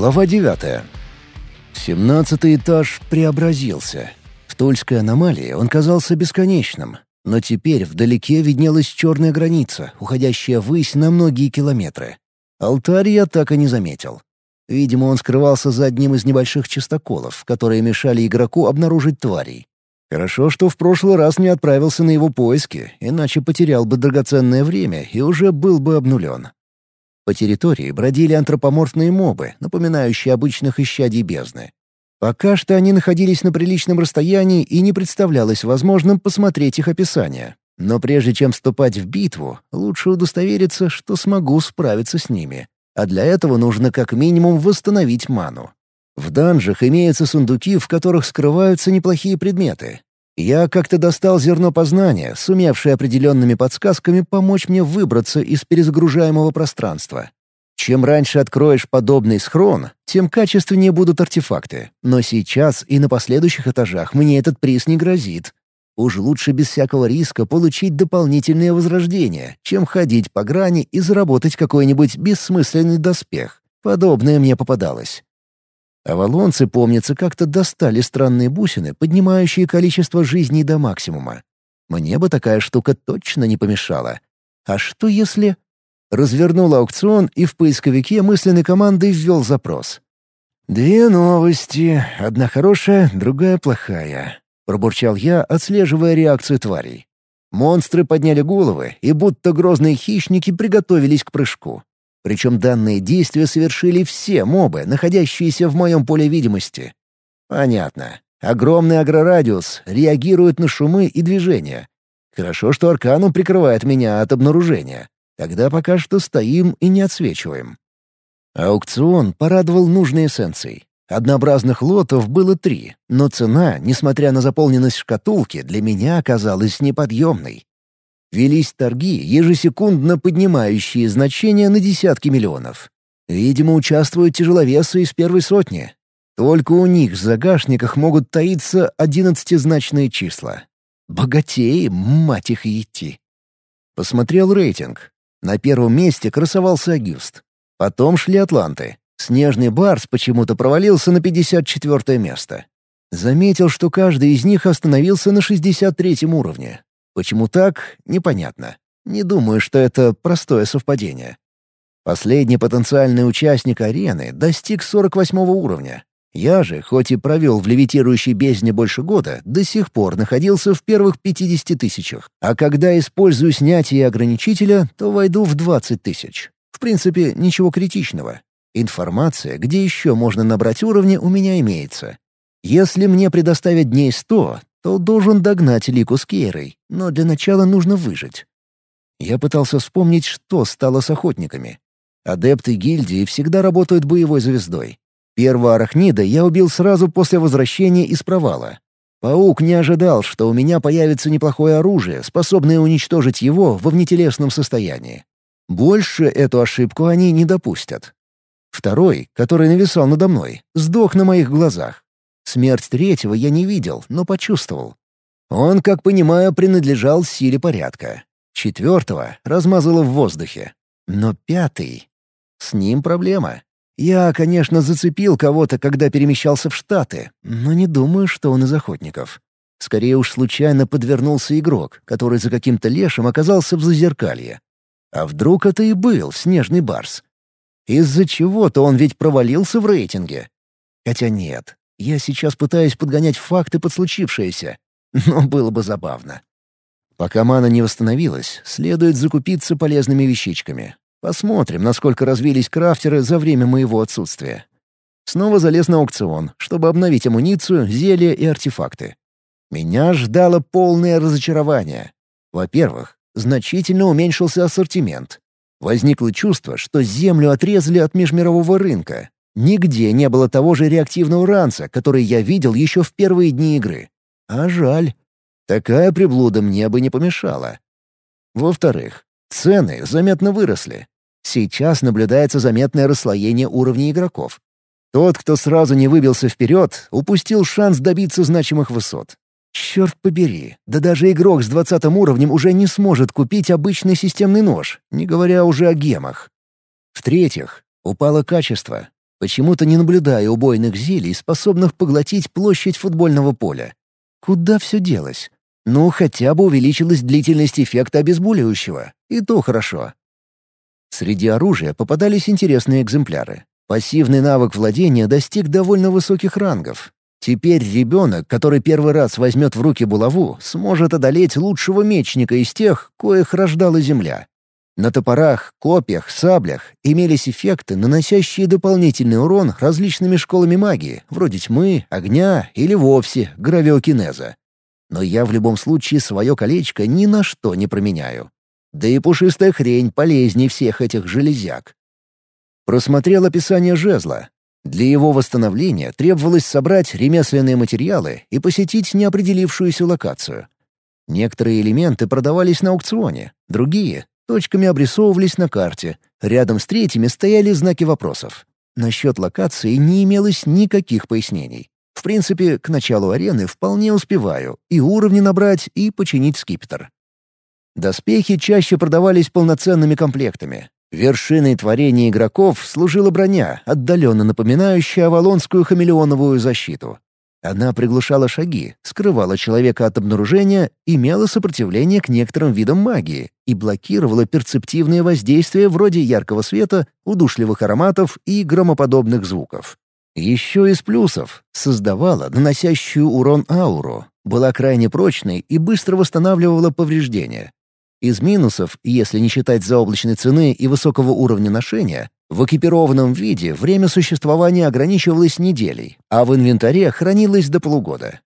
Глава 9. Семнадцатый этаж преобразился. В Тульской аномалии он казался бесконечным, но теперь вдалеке виднелась черная граница, уходящая ввысь на многие километры. Алтарь я так и не заметил. Видимо, он скрывался за одним из небольших чистоколов, которые мешали игроку обнаружить тварей. Хорошо, что в прошлый раз не отправился на его поиски, иначе потерял бы драгоценное время и уже был бы обнулен. По территории бродили антропоморфные мобы, напоминающие обычных исчадий бездны. Пока что они находились на приличном расстоянии и не представлялось возможным посмотреть их описание. Но прежде чем вступать в битву, лучше удостовериться, что смогу справиться с ними. А для этого нужно как минимум восстановить ману. В данжах имеются сундуки, в которых скрываются неплохие предметы. Я как-то достал зерно познания, сумевшее определенными подсказками помочь мне выбраться из перезагружаемого пространства. Чем раньше откроешь подобный схрон, тем качественнее будут артефакты. Но сейчас и на последующих этажах мне этот приз не грозит. Уж лучше без всякого риска получить дополнительное возрождение, чем ходить по грани и заработать какой-нибудь бессмысленный доспех. Подобное мне попадалось. Авалонцы, помнится, как-то достали странные бусины, поднимающие количество жизней до максимума. Мне бы такая штука точно не помешала. А что если... Развернул аукцион и в поисковике мысленной команды ввел запрос. «Две новости. Одна хорошая, другая плохая», — пробурчал я, отслеживая реакцию тварей. Монстры подняли головы и будто грозные хищники приготовились к прыжку. Причем данные действия совершили все мобы, находящиеся в моем поле видимости. Понятно. Огромный агрорадиус реагирует на шумы и движения. Хорошо, что Арканум прикрывает меня от обнаружения. Тогда пока что стоим и не отсвечиваем. Аукцион порадовал нужной эссенцией. Однообразных лотов было три, но цена, несмотря на заполненность шкатулки, для меня оказалась неподъемной. Велись торги, ежесекундно поднимающие значения на десятки миллионов. Видимо, участвуют тяжеловесы из первой сотни. Только у них в загашниках могут таиться одиннадцатизначные числа. Богатеи, мать их идти. Посмотрел рейтинг. На первом месте красовался Агюст. Потом шли Атланты. Снежный Барс почему-то провалился на 54 место. Заметил, что каждый из них остановился на 63 уровне. Почему так, непонятно. Не думаю, что это простое совпадение. Последний потенциальный участник арены достиг 48 уровня. Я же, хоть и провел в левитирующей бездне больше года, до сих пор находился в первых 50 тысячах, а когда использую снятие ограничителя, то войду в 20 тысяч. В принципе, ничего критичного. Информация, где еще можно набрать уровни, у меня имеется. Если мне предоставят дней 100, то должен догнать Лику с Кейрой, но для начала нужно выжить. Я пытался вспомнить, что стало с охотниками. Адепты гильдии всегда работают боевой звездой. Первого арахнида я убил сразу после возвращения из провала. Паук не ожидал, что у меня появится неплохое оружие, способное уничтожить его во внетелесном состоянии. Больше эту ошибку они не допустят. Второй, который нависал надо мной, сдох на моих глазах. Смерть третьего я не видел, но почувствовал. Он, как понимаю, принадлежал силе порядка. Четвертого размазало в воздухе. Но пятый... С ним проблема. Я, конечно, зацепил кого-то, когда перемещался в Штаты, но не думаю, что он из охотников. Скорее уж случайно подвернулся игрок, который за каким-то лешим оказался в зазеркалье. А вдруг это и был снежный барс? Из-за чего-то он ведь провалился в рейтинге. Хотя нет, я сейчас пытаюсь подгонять факты под случившееся, но было бы забавно. Пока мана не восстановилась, следует закупиться полезными вещичками. Посмотрим, насколько развились крафтеры за время моего отсутствия. Снова залез на аукцион, чтобы обновить амуницию, зелья и артефакты. Меня ждало полное разочарование. Во-первых, значительно уменьшился ассортимент. Возникло чувство, что землю отрезали от межмирового рынка, Нигде не было того же реактивного ранца, который я видел еще в первые дни игры. А жаль. Такая приблуда мне бы не помешала. Во-вторых, цены заметно выросли. Сейчас наблюдается заметное расслоение уровней игроков. Тот, кто сразу не выбился вперед, упустил шанс добиться значимых высот. Черт побери, да даже игрок с двадцатым уровнем уже не сможет купить обычный системный нож, не говоря уже о гемах. В-третьих, упало качество. Почему-то не наблюдая убойных зелий, способных поглотить площадь футбольного поля. Куда все делось? Ну, хотя бы увеличилась длительность эффекта обезболивающего. И то хорошо. Среди оружия попадались интересные экземпляры. Пассивный навык владения достиг довольно высоких рангов. Теперь ребенок, который первый раз возьмет в руки булаву, сможет одолеть лучшего мечника из тех, коих рождала земля. На топорах, копьях, саблях имелись эффекты, наносящие дополнительный урон различными школами магии, вроде тьмы, огня или вовсе гравиокинеза. Но я в любом случае свое колечко ни на что не променяю. Да и пушистая хрень полезнее всех этих железяк. Просмотрел описание жезла. Для его восстановления требовалось собрать ремесленные материалы и посетить неопределившуюся локацию. Некоторые элементы продавались на аукционе, другие точками обрисовывались на карте, рядом с третьими стояли знаки вопросов. Насчет локации не имелось никаких пояснений. В принципе, к началу арены вполне успеваю и уровни набрать, и починить скипетр. Доспехи чаще продавались полноценными комплектами. Вершиной творения игроков служила броня, отдаленно напоминающая авалонскую хамелеоновую защиту. Она приглушала шаги, скрывала человека от обнаружения, имела сопротивление к некоторым видам магии и блокировала перцептивные воздействия вроде яркого света, удушливых ароматов и громоподобных звуков. Еще из плюсов — создавала наносящую урон ауру, была крайне прочной и быстро восстанавливала повреждения. Из минусов, если не считать заоблачной цены и высокого уровня ношения, в экипированном виде время существования ограничивалось неделей, а в инвентаре хранилось до полугода.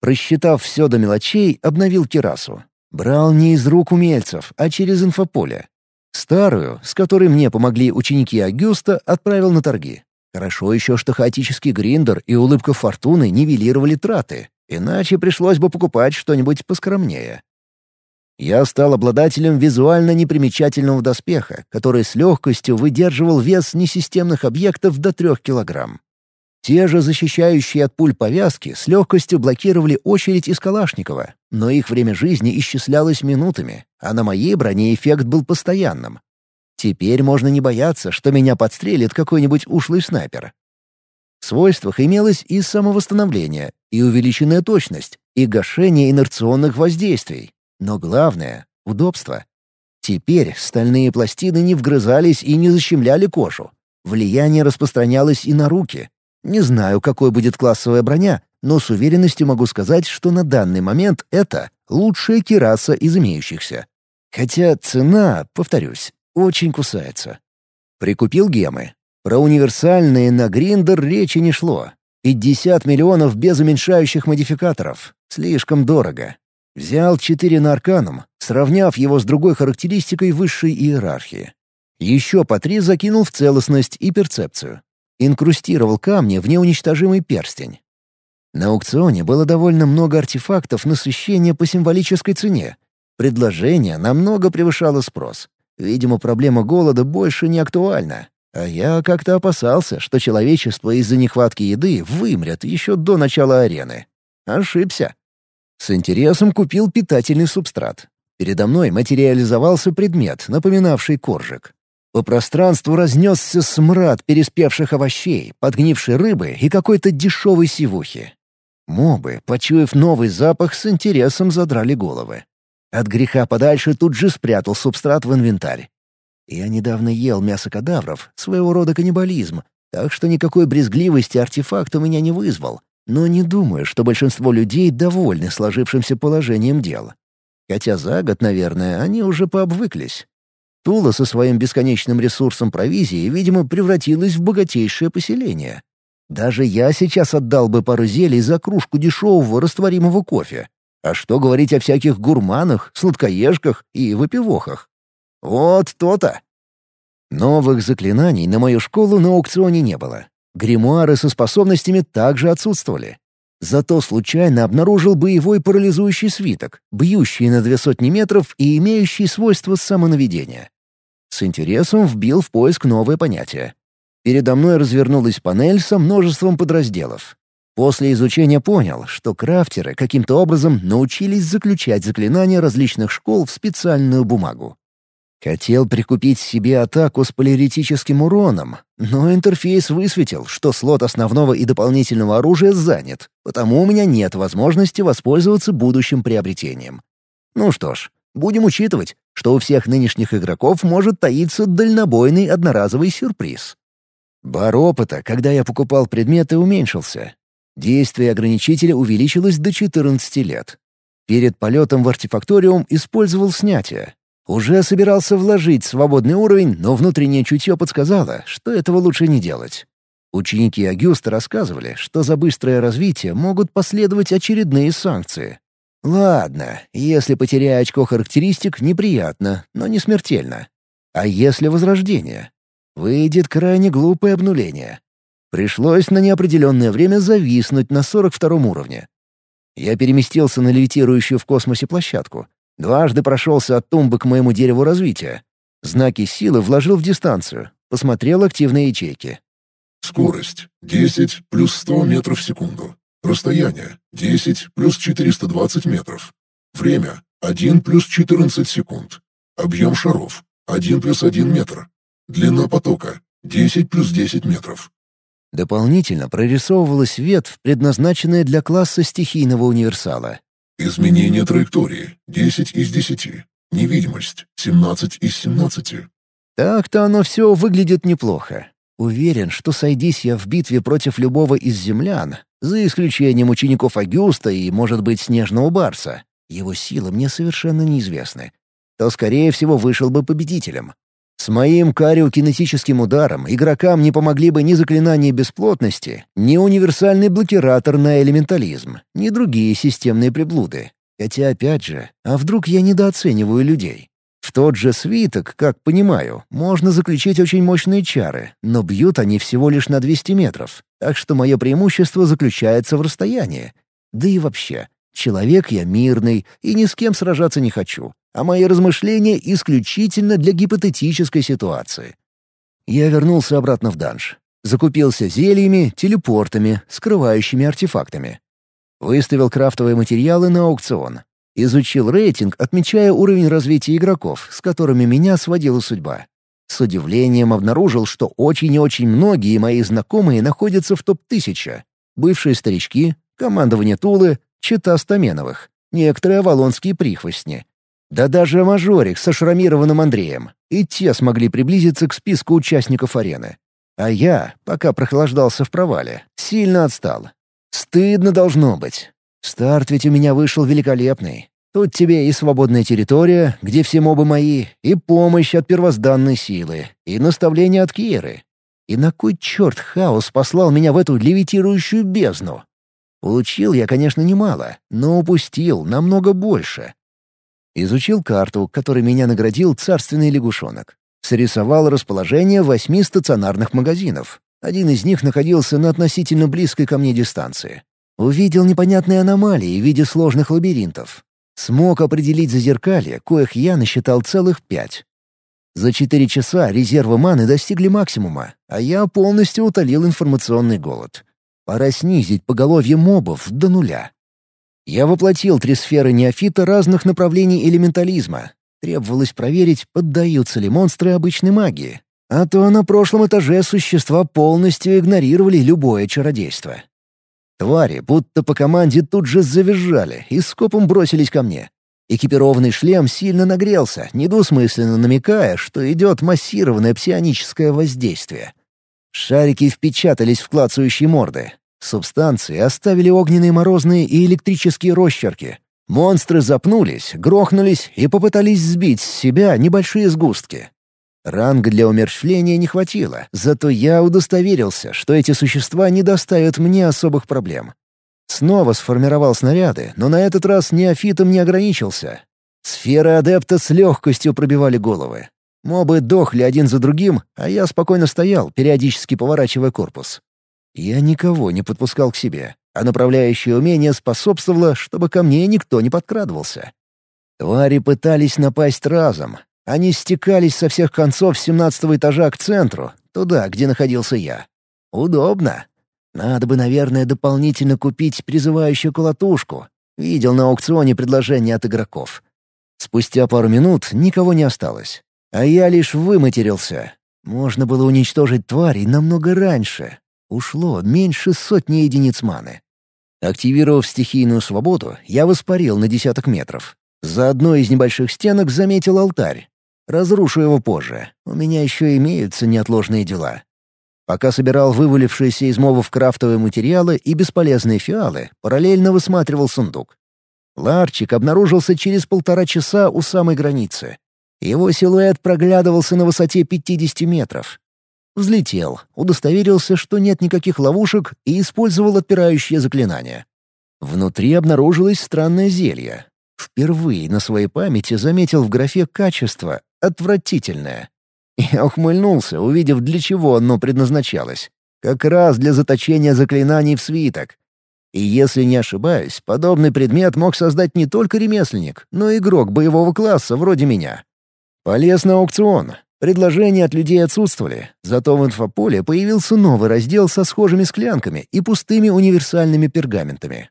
Просчитав все до мелочей, обновил террасу. Брал не из рук умельцев, а через инфополе. Старую, с которой мне помогли ученики Агюста, отправил на торги. Хорошо еще, что хаотический гриндер и улыбка фортуны нивелировали траты, иначе пришлось бы покупать что-нибудь поскромнее. Я стал обладателем визуально непримечательного доспеха, который с легкостью выдерживал вес несистемных объектов до трех килограмм. Те же защищающие от пуль повязки с легкостью блокировали очередь из Калашникова, но их время жизни исчислялось минутами, а на моей броне эффект был постоянным. Теперь можно не бояться, что меня подстрелит какой-нибудь ушлый снайпер. В свойствах имелось и самовосстановление, и увеличенная точность, и гашение инерционных воздействий, но главное — удобство. Теперь стальные пластины не вгрызались и не защемляли кожу. Влияние распространялось и на руки. Не знаю, какой будет классовая броня, но с уверенностью могу сказать, что на данный момент это лучшая кираса из имеющихся. Хотя цена, повторюсь, очень кусается. Прикупил гемы. Про универсальные на гриндер речи не шло. 50 миллионов без уменьшающих модификаторов. Слишком дорого. Взял четыре на арканум, сравняв его с другой характеристикой высшей иерархии. Еще по три закинул в целостность и перцепцию. Инкрустировал камни в неуничтожимый перстень. На аукционе было довольно много артефактов насыщения по символической цене. Предложение намного превышало спрос. Видимо, проблема голода больше не актуальна. А я как-то опасался, что человечество из-за нехватки еды вымрет еще до начала арены. Ошибся. С интересом купил питательный субстрат. Передо мной материализовался предмет, напоминавший коржик. По пространству разнесся смрад переспевших овощей, подгнившей рыбы и какой-то дешевой сивухи. Мобы, почуяв новый запах, с интересом задрали головы. От греха подальше тут же спрятал субстрат в инвентарь. Я недавно ел мясо кадавров, своего рода каннибализм, так что никакой брезгливости артефакт у меня не вызвал, но не думаю, что большинство людей довольны сложившимся положением дел. Хотя за год, наверное, они уже пообвыклись. Тула со своим бесконечным ресурсом провизии, видимо, превратилась в богатейшее поселение. Даже я сейчас отдал бы пару зелий за кружку дешевого растворимого кофе. А что говорить о всяких гурманах, сладкоежках и выпивохах? Вот то-то. Новых заклинаний на мою школу на аукционе не было. Гримуары со способностями также отсутствовали. Зато случайно обнаружил боевой парализующий свиток, бьющий на две сотни метров и имеющий свойства самонаведения. С интересом вбил в поиск новое понятие. Передо мной развернулась панель со множеством подразделов. После изучения понял, что крафтеры каким-то образом научились заключать заклинания различных школ в специальную бумагу. Хотел прикупить себе атаку с полиретическим уроном, но интерфейс высветил, что слот основного и дополнительного оружия занят, потому у меня нет возможности воспользоваться будущим приобретением. Ну что ж, будем учитывать, что у всех нынешних игроков может таиться дальнобойный одноразовый сюрприз. Бар опыта, когда я покупал предметы, уменьшился. Действие ограничителя увеличилось до 14 лет. Перед полетом в артефакториум использовал снятие, уже собирался вложить свободный уровень, но внутреннее чутье подсказало, что этого лучше не делать. Ученики Агюста рассказывали, что за быстрое развитие могут последовать очередные санкции. Ладно, если потеряю очко характеристик, неприятно, но не смертельно. А если возрождение? Выйдет крайне глупое обнуление. Пришлось на неопределенное время зависнуть на 42 уровне. Я переместился на левитирующую в космосе площадку, Дважды прошелся от тумбы к моему дереву развития. Знаки силы вложил в дистанцию. Посмотрел активные ячейки. Скорость — 10 плюс 100 метров в секунду. Расстояние — 10 плюс 420 метров. Время — 1 плюс 14 секунд. Объем шаров — 1 плюс 1 метр. Длина потока — 10 плюс 10 метров. Дополнительно прорисовывалась ветвь, предназначенная для класса стихийного универсала. Изменение траектории. 10 из 10. Невидимость. 17 из 17. Так-то оно все выглядит неплохо. Уверен, что сойдись я в битве против любого из землян, за исключением учеников Агюста и, может быть, Снежного Барса, его силы мне совершенно неизвестны, то, скорее всего, вышел бы победителем. С моим кариокинетическим ударом игрокам не помогли бы ни заклинания бесплотности, ни универсальный блокиратор на элементализм, ни другие системные приблуды. Хотя, опять же, а вдруг я недооцениваю людей? В тот же свиток, как понимаю, можно заключить очень мощные чары, но бьют они всего лишь на 200 метров, так что мое преимущество заключается в расстоянии. Да и вообще, человек я мирный и ни с кем сражаться не хочу а мои размышления исключительно для гипотетической ситуации. Я вернулся обратно в данж. Закупился зельями, телепортами, скрывающими артефактами. Выставил крафтовые материалы на аукцион. Изучил рейтинг, отмечая уровень развития игроков, с которыми меня сводила судьба. С удивлением обнаружил, что очень и очень многие мои знакомые находятся в топ-1000. Бывшие старички, командование Тулы, чита Стаменовых, некоторые авалонские прихвостни, да даже мажорик со шрамированным Андреем. И те смогли приблизиться к списку участников арены. А я, пока прохлаждался в провале, сильно отстал. Стыдно должно быть. Старт ведь у меня вышел великолепный. Тут тебе и свободная территория, где все мобы мои, и помощь от первозданной силы, и наставление от Киры. И на кой черт хаос послал меня в эту левитирующую бездну? Получил я, конечно, немало, но упустил намного больше. Изучил карту, которой меня наградил царственный лягушонок. Срисовал расположение восьми стационарных магазинов. Один из них находился на относительно близкой ко мне дистанции. Увидел непонятные аномалии в виде сложных лабиринтов. Смог определить зазеркалье, коих я насчитал целых пять. За четыре часа резервы маны достигли максимума, а я полностью утолил информационный голод. Пора снизить поголовье мобов до нуля. Я воплотил три сферы неофита разных направлений элементализма. Требовалось проверить, поддаются ли монстры обычной магии. А то на прошлом этаже существа полностью игнорировали любое чародейство. Твари, будто по команде, тут же завизжали и скопом бросились ко мне. Экипированный шлем сильно нагрелся, недвусмысленно намекая, что идет массированное псионическое воздействие. Шарики впечатались в клацающие морды. Субстанции оставили огненные морозные и электрические росчерки. Монстры запнулись, грохнулись и попытались сбить с себя небольшие сгустки. Ранга для умерщвления не хватило, зато я удостоверился, что эти существа не доставят мне особых проблем. Снова сформировал снаряды, но на этот раз неофитом не ограничился. Сферы адепта с легкостью пробивали головы. Мобы дохли один за другим, а я спокойно стоял, периодически поворачивая корпус. Я никого не подпускал к себе, а направляющее умение способствовало, чтобы ко мне никто не подкрадывался. Твари пытались напасть разом. Они стекались со всех концов семнадцатого этажа к центру, туда, где находился я. Удобно. Надо бы, наверное, дополнительно купить призывающую колотушку. Видел на аукционе предложение от игроков. Спустя пару минут никого не осталось. А я лишь выматерился. Можно было уничтожить тварей намного раньше. Ушло меньше сотни единиц маны. Активировав стихийную свободу, я воспарил на десяток метров. За одной из небольших стенок заметил алтарь. Разрушу его позже. У меня еще имеются неотложные дела. Пока собирал вывалившиеся из мобов крафтовые материалы и бесполезные фиалы, параллельно высматривал сундук. Ларчик обнаружился через полтора часа у самой границы. Его силуэт проглядывался на высоте 50 метров. Взлетел, удостоверился, что нет никаких ловушек, и использовал отпирающее заклинание. Внутри обнаружилось странное зелье. Впервые на своей памяти заметил в графе «качество» отвратительное. Я ухмыльнулся, увидев, для чего оно предназначалось. Как раз для заточения заклинаний в свиток. И если не ошибаюсь, подобный предмет мог создать не только ремесленник, но и игрок боевого класса вроде меня. Полез на аукцион. Предложения от людей отсутствовали, зато в инфополе появился новый раздел со схожими склянками и пустыми универсальными пергаментами.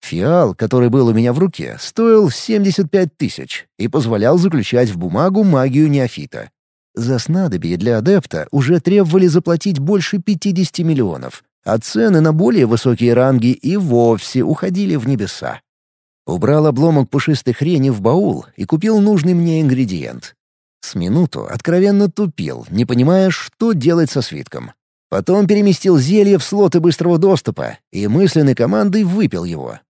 Фиал, который был у меня в руке, стоил 75 тысяч и позволял заключать в бумагу магию неофита. За снадобье для адепта уже требовали заплатить больше 50 миллионов, а цены на более высокие ранги и вовсе уходили в небеса. Убрал обломок пушистой хрени в баул и купил нужный мне ингредиент. С минуту откровенно тупил, не понимая, что делать со свитком. Потом переместил зелье в слоты быстрого доступа и мысленной командой выпил его.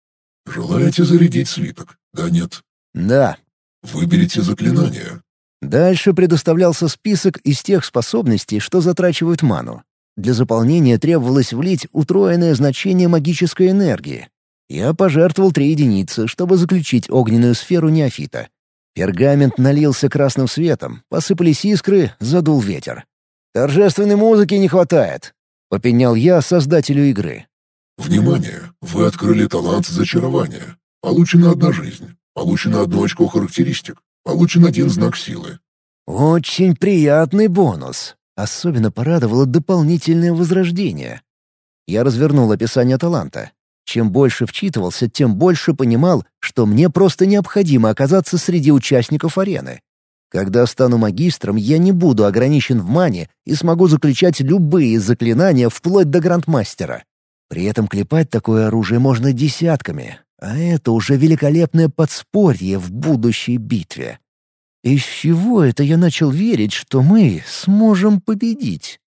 «Желаете зарядить свиток? Да, нет?» «Да». «Выберите заклинание. Дальше предоставлялся список из тех способностей, что затрачивают ману. Для заполнения требовалось влить утроенное значение магической энергии. Я пожертвовал три единицы, чтобы заключить огненную сферу неофита. Пергамент налился красным светом, посыпались искры, задул ветер. «Торжественной музыки не хватает», — попенял я создателю игры. «Внимание! Вы открыли талант зачарования. Получена одна жизнь. Получено одно очко характеристик. Получен один знак силы. Очень приятный бонус. Особенно порадовало дополнительное возрождение. Я развернул описание таланта. Чем больше вчитывался, тем больше понимал, что мне просто необходимо оказаться среди участников арены. Когда стану магистром, я не буду ограничен в мане и смогу заключать любые заклинания вплоть до грандмастера. При этом клепать такое оружие можно десятками, а это уже великолепное подспорье в будущей битве. Из чего это я начал верить, что мы сможем победить?